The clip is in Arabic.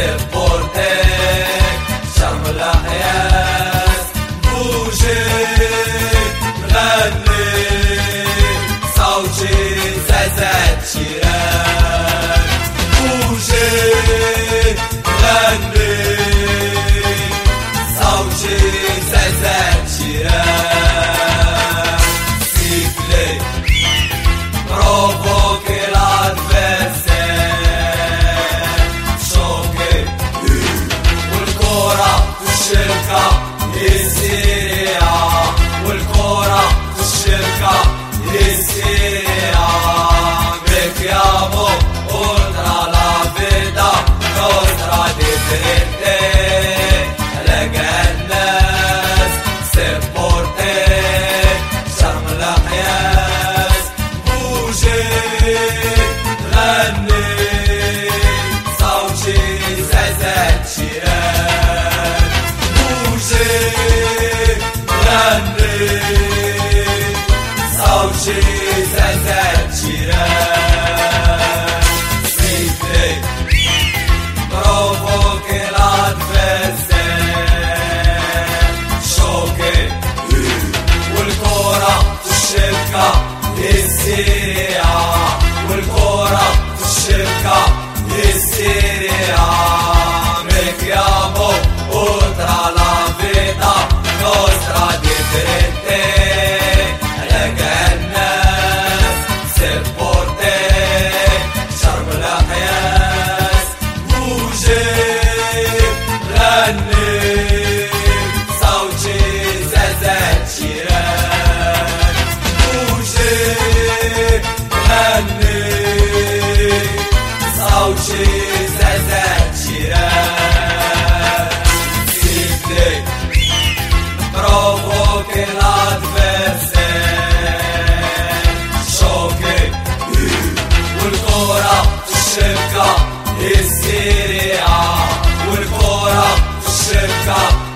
سبورتك شرم الأحياء بوجهك مغني صوتي زازات شيرات Neredesin? چی زد چیره في الشبكة السريعة والكورة في Cheers. للسيريا والكورة في الشركة